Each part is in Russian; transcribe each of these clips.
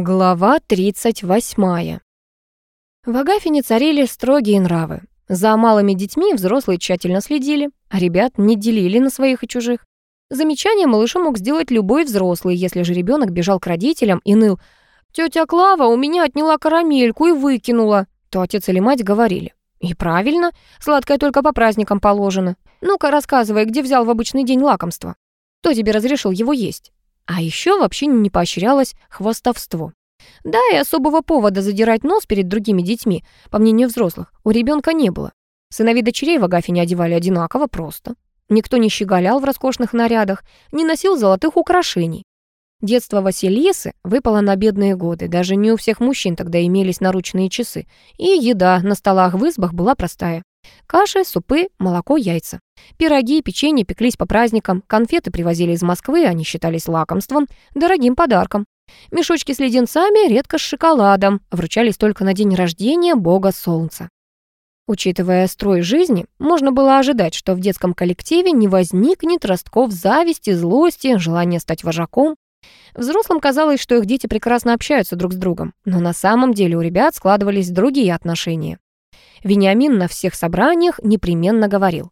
Глава 38. В Агафине царили строгие нравы. За малыми детьми взрослые тщательно следили, а ребят не делили на своих и чужих. Замечание малышу мог сделать любой взрослый, если же ребенок бежал к родителям и ныл «Тетя Клава у меня отняла карамельку и выкинула», то отец или мать говорили «И правильно, сладкое только по праздникам положено. Ну-ка, рассказывай, где взял в обычный день лакомство? Кто тебе разрешил его есть?» А еще вообще не поощрялось хвастовство. Да, и особого повода задирать нос перед другими детьми, по мнению взрослых, у ребенка не было. Сыновей дочерей в Агафине одевали одинаково просто. Никто не щеголял в роскошных нарядах, не носил золотых украшений. Детство Василисы выпало на бедные годы, даже не у всех мужчин тогда имелись наручные часы, и еда на столах в избах была простая. Каши, супы, молоко, яйца. Пироги, печенье пеклись по праздникам, конфеты привозили из Москвы, они считались лакомством, дорогим подарком. Мешочки с леденцами, редко с шоколадом, вручались только на день рождения бога солнца. Учитывая строй жизни, можно было ожидать, что в детском коллективе не возникнет ростков зависти, злости, желания стать вожаком. Взрослым казалось, что их дети прекрасно общаются друг с другом, но на самом деле у ребят складывались другие отношения. Вениамин на всех собраниях непременно говорил.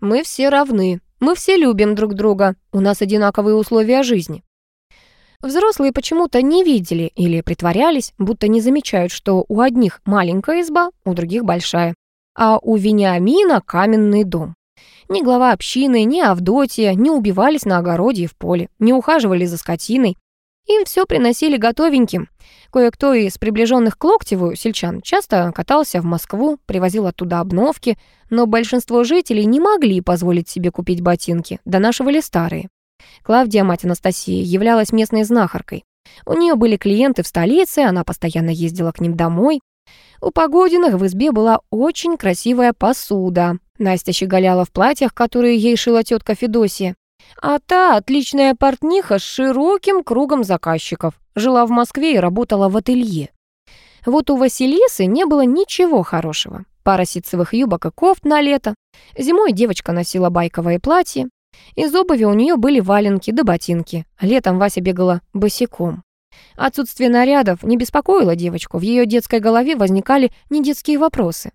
«Мы все равны, мы все любим друг друга, у нас одинаковые условия жизни». Взрослые почему-то не видели или притворялись, будто не замечают, что у одних маленькая изба, у других большая, а у Вениамина каменный дом. Ни глава общины, ни Авдотья не убивались на огороде и в поле, не ухаживали за скотиной, им все приносили готовеньким. Кое-кто из приближенных к Локтеву сельчан часто катался в Москву, привозил оттуда обновки, но большинство жителей не могли позволить себе купить ботинки, донашивали старые. Клавдия, мать Анастасии, являлась местной знахаркой. У нее были клиенты в столице, она постоянно ездила к ним домой. У Погодиных в избе была очень красивая посуда. Настя щеголяла в платьях, которые ей шила тетка Федосия. А та отличная портниха с широким кругом заказчиков. Жила в Москве и работала в ателье. Вот у Василисы не было ничего хорошего. Пара ситцевых юбок и кофт на лето. Зимой девочка носила байковое платье. Из обуви у нее были валенки да ботинки. Летом Вася бегала босиком. Отсутствие нарядов не беспокоило девочку. В ее детской голове возникали недетские вопросы.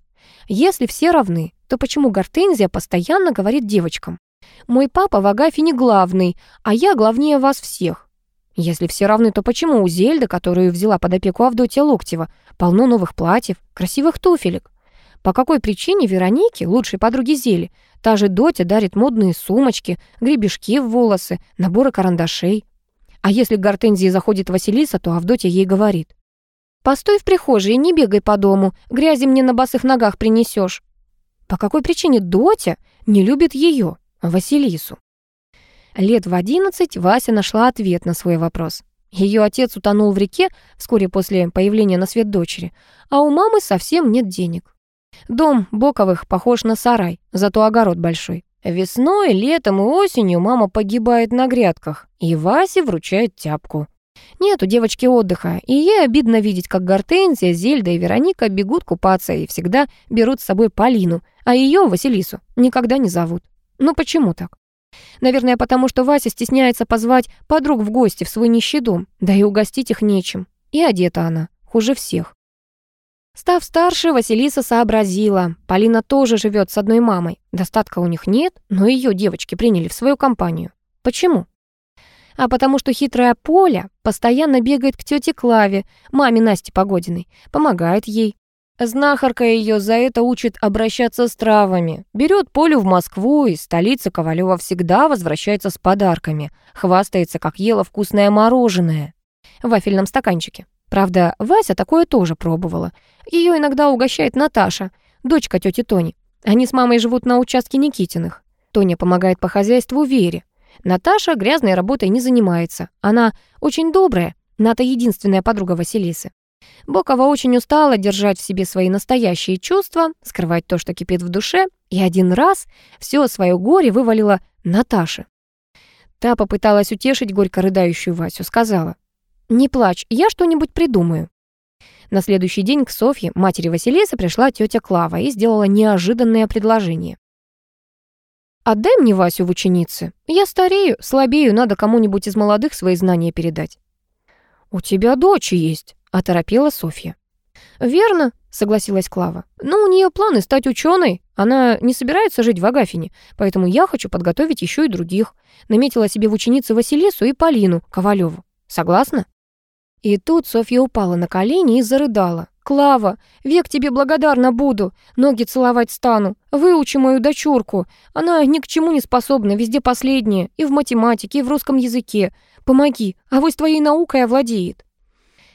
Если все равны, то почему Гортензия постоянно говорит девочкам? Мой папа в Агафине главный, а я главнее вас всех. Если все равны, то почему у Зельды, которую взяла под опеку Авдотья Локтева, полно новых платьев, красивых туфелек? По какой причине Веронике, лучшей подруге Зели, та же Дотя дарит модные сумочки, гребешки в волосы, наборы карандашей? А если к Гортензии заходит Василиса, то Авдотья ей говорит. «Постой в прихожей, не бегай по дому, грязи мне на босых ногах принесешь». По какой причине Дотя не любит ее? Василису. Лет в одиннадцать Вася нашла ответ на свой вопрос. Ее отец утонул в реке вскоре после появления на свет дочери, а у мамы совсем нет денег. Дом Боковых похож на сарай, зато огород большой. Весной, летом и осенью мама погибает на грядках, и Васе вручает тяпку. Нет у девочки отдыха, и ей обидно видеть, как Гортензия, Зельда и Вероника бегут купаться и всегда берут с собой Полину, а ее, Василису, никогда не зовут. Ну почему так? Наверное, потому что Вася стесняется позвать подруг в гости в свой нищий дом, да и угостить их нечем. И одета она хуже всех. Став старше, Василиса сообразила. Полина тоже живет с одной мамой. Достатка у них нет, но ее девочки приняли в свою компанию. Почему? А потому что хитрая Поля постоянно бегает к тете Клаве, маме Насти Погодиной, помогает ей, Знахарка ее за это учит обращаться с травами. Берет Полю в Москву, из столицы Ковалева всегда возвращается с подарками. Хвастается, как ела вкусное мороженое. В вафельном стаканчике. Правда, Вася такое тоже пробовала. Ее иногда угощает Наташа, дочка тети Тони. Они с мамой живут на участке Никитиных. Тоня помогает по хозяйству Вере. Наташа грязной работой не занимается. Она очень добрая. Ната единственная подруга Василисы. Бокова очень устала держать в себе свои настоящие чувства, скрывать то, что кипит в душе, и один раз все свое горе вывалила Наташе. Та попыталась утешить горько рыдающую Васю, сказала, «Не плачь, я что-нибудь придумаю». На следующий день к Софье, матери Василисы, пришла тетя Клава и сделала неожиданное предложение. «Отдай мне Васю в ученицы. Я старею, слабею, надо кому-нибудь из молодых свои знания передать». «У тебя дочь есть», — оторопела Софья. «Верно», — согласилась Клава. «Но у нее планы стать ученой. Она не собирается жить в Агафине, поэтому я хочу подготовить еще и других. Наметила себе в ученицы Василису и Полину Ковалеву. Согласна?» И тут Софья упала на колени и зарыдала. «Клава, век тебе благодарна буду, ноги целовать стану. Выучи мою дочурку. Она ни к чему не способна, везде последняя, и в математике, и в русском языке. Помоги, а авось твоей наукой овладеет».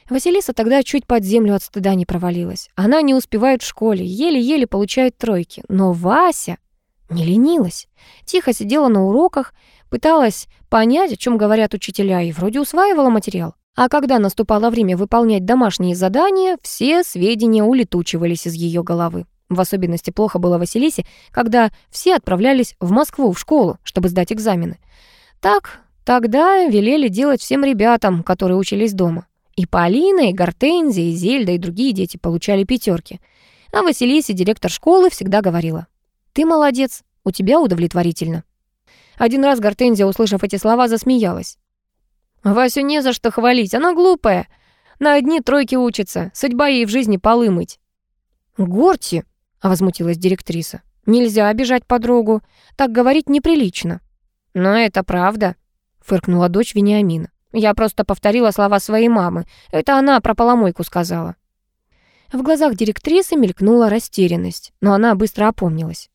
Василиса тогда чуть под землю от стыда не провалилась. Она не успевает в школе, еле-еле получает тройки. Но Вася не ленилась. Тихо сидела на уроках, пыталась понять, о чем говорят учителя, и вроде усваивала материал. А когда наступало время выполнять домашние задания, все сведения улетучивались из ее головы. В особенности плохо было Василисе, когда все отправлялись в Москву в школу, чтобы сдать экзамены. Так, тогда велели делать всем ребятам, которые учились дома. И Полина, и Гортензия, и Зельда, и другие дети получали пятерки. А Василисе, директор школы, всегда говорила, «Ты молодец, у тебя удовлетворительно». Один раз Гортензия, услышав эти слова, засмеялась. «Васю не за что хвалить, она глупая. На одни тройки учится, судьба ей в жизни полы мыть». «Горти», — возмутилась директриса, «нельзя обижать подругу, так говорить неприлично». «Но это правда», — фыркнула дочь Вениамина. Я просто повторила слова своей мамы. Это она про поломойку сказала». В глазах директрисы мелькнула растерянность, но она быстро опомнилась.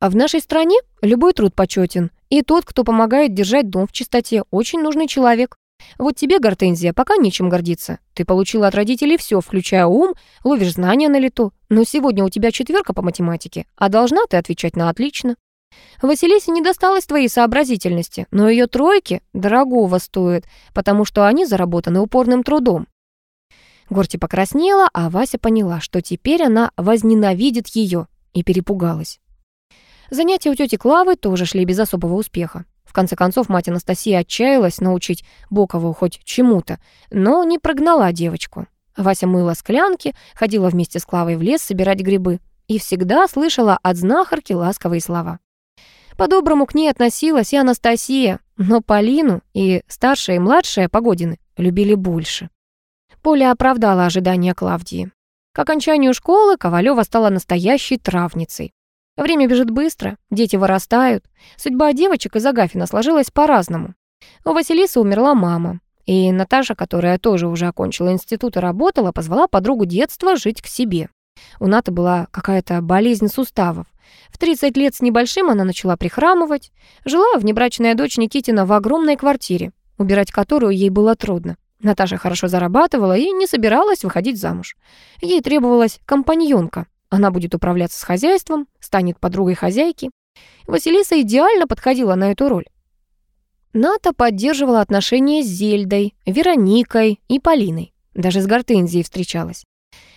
А в нашей стране любой труд почетен, и тот, кто помогает держать дом в чистоте, очень нужный человек. Вот тебе, Гортензия, пока нечем гордиться. Ты получила от родителей все, включая ум, ловишь знания на лету. Но сегодня у тебя четверка по математике, а должна ты отвечать на отлично. Василисе не досталось твоей сообразительности, но ее тройки дорогого стоят, потому что они заработаны упорным трудом. Горти покраснела, а Вася поняла, что теперь она возненавидит ее, и перепугалась. Занятия у тети Клавы тоже шли без особого успеха. В конце концов, мать Анастасия отчаялась научить Бокову хоть чему-то, но не прогнала девочку. Вася мыла склянки, ходила вместе с Клавой в лес собирать грибы и всегда слышала от знахарки ласковые слова. По-доброму к ней относилась и Анастасия, но Полину и старшая и младшая Погодины любили больше. Поля оправдала ожидания Клавдии. К окончанию школы Ковалева стала настоящей травницей. Время бежит быстро, дети вырастают. Судьба девочек из Агафина сложилась по-разному. У Василисы умерла мама, и Наташа, которая тоже уже окончила институт и работала, позвала подругу детства жить к себе. У Наты была какая-то болезнь суставов. В 30 лет с небольшим она начала прихрамывать. Жила внебрачная дочь Никитина в огромной квартире, убирать которую ей было трудно. Наташа хорошо зарабатывала и не собиралась выходить замуж. Ей требовалась компаньонка. Она будет управляться с хозяйством, станет подругой хозяйки. Василиса идеально подходила на эту роль. Ната поддерживала отношения с Зельдой, Вероникой и Полиной. Даже с Гортензией встречалась.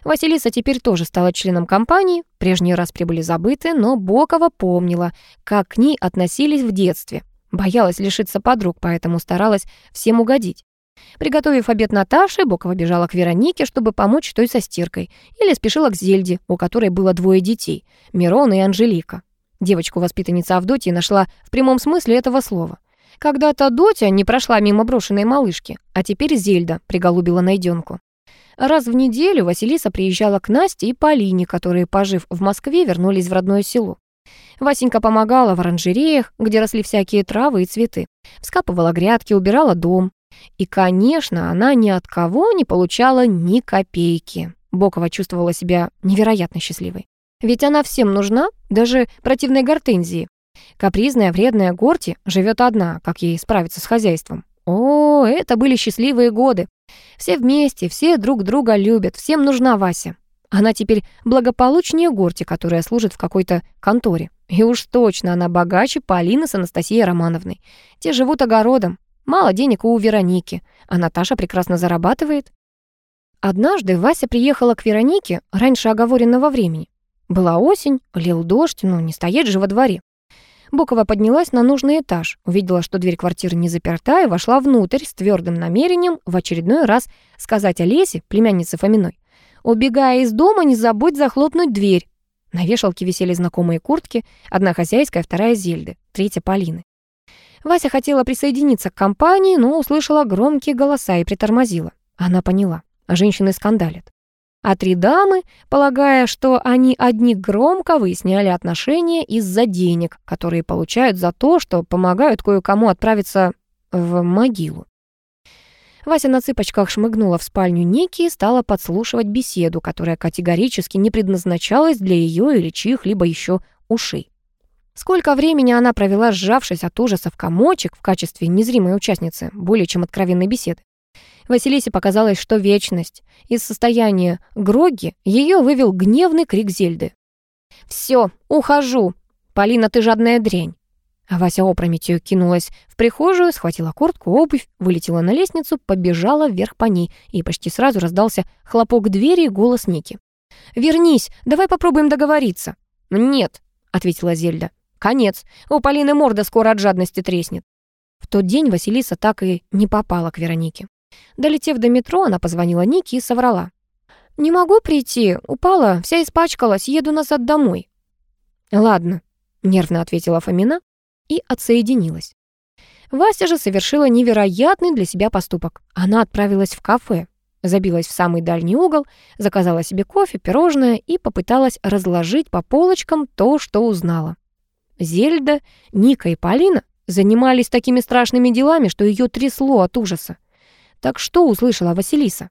Василиса теперь тоже стала членом компании, прежние раз прибыли забыты, но Бокова помнила, как к ней относились в детстве. Боялась лишиться подруг, поэтому старалась всем угодить. Приготовив обед Наташи, Бокова бежала к Веронике, чтобы помочь той со стиркой, или спешила к Зельде, у которой было двое детей — Мирон и Анжелика. Девочку-воспитанница Авдотьи нашла в прямом смысле этого слова. Когда-то Дотя не прошла мимо брошенной малышки, а теперь Зельда приголубила найденку. Раз в неделю Василиса приезжала к Насте и Полине, которые, пожив в Москве, вернулись в родное село. Васенька помогала в оранжереях, где росли всякие травы и цветы. Вскапывала грядки, убирала дом. И, конечно, она ни от кого не получала ни копейки. Бокова чувствовала себя невероятно счастливой. Ведь она всем нужна, даже противной гортензии. Капризная, вредная Горти живет одна, как ей справиться с хозяйством. О, это были счастливые годы. Все вместе, все друг друга любят, всем нужна Вася. Она теперь благополучнее Горти, которая служит в какой-то конторе. И уж точно она богаче Полины с Анастасией Романовной. Те живут огородом. Мало денег у Вероники, а Наташа прекрасно зарабатывает. Однажды Вася приехала к Веронике раньше оговоренного времени. Была осень, лил дождь, но не стоять же во дворе. Бокова поднялась на нужный этаж, увидела, что дверь квартиры не заперта, и вошла внутрь с твердым намерением в очередной раз сказать Олесе, племяннице Фоминой, «Убегая из дома, не забудь захлопнуть дверь». На вешалке висели знакомые куртки, одна хозяйская, вторая Зельды, третья Полины. Вася хотела присоединиться к компании, но услышала громкие голоса и притормозила. Она поняла, женщины скандалят. А три дамы, полагая, что они одни громко выясняли отношения из-за денег, которые получают за то, что помогают кое-кому отправиться в могилу. Вася на цыпочках шмыгнула в спальню Ники и стала подслушивать беседу, которая категорически не предназначалась для ее или чьих-либо еще ушей. Сколько времени она провела, сжавшись от ужаса в комочек в качестве незримой участницы более чем откровенной беседы. Василисе показалось, что вечность. Из состояния гроги ее вывел гневный крик Зельды. «Все, ухожу! Полина, ты жадная дрянь!» А Вася опрометью кинулась в прихожую, схватила куртку, обувь, вылетела на лестницу, побежала вверх по ней, и почти сразу раздался хлопок двери и голос Ники. «Вернись, давай попробуем договориться». «Нет», — ответила Зельда. «Конец. У Полины морда скоро от жадности треснет». В тот день Василиса так и не попала к Веронике. Долетев до метро, она позвонила Нике и соврала. «Не могу прийти, упала, вся испачкалась, еду назад домой». «Ладно», — нервно ответила Фомина и отсоединилась. Вася же совершила невероятный для себя поступок. Она отправилась в кафе, забилась в самый дальний угол, заказала себе кофе, пирожное и попыталась разложить по полочкам то, что узнала. Зельда, Ника и Полина занимались такими страшными делами, что ее трясло от ужаса. Так что услышала Василиса?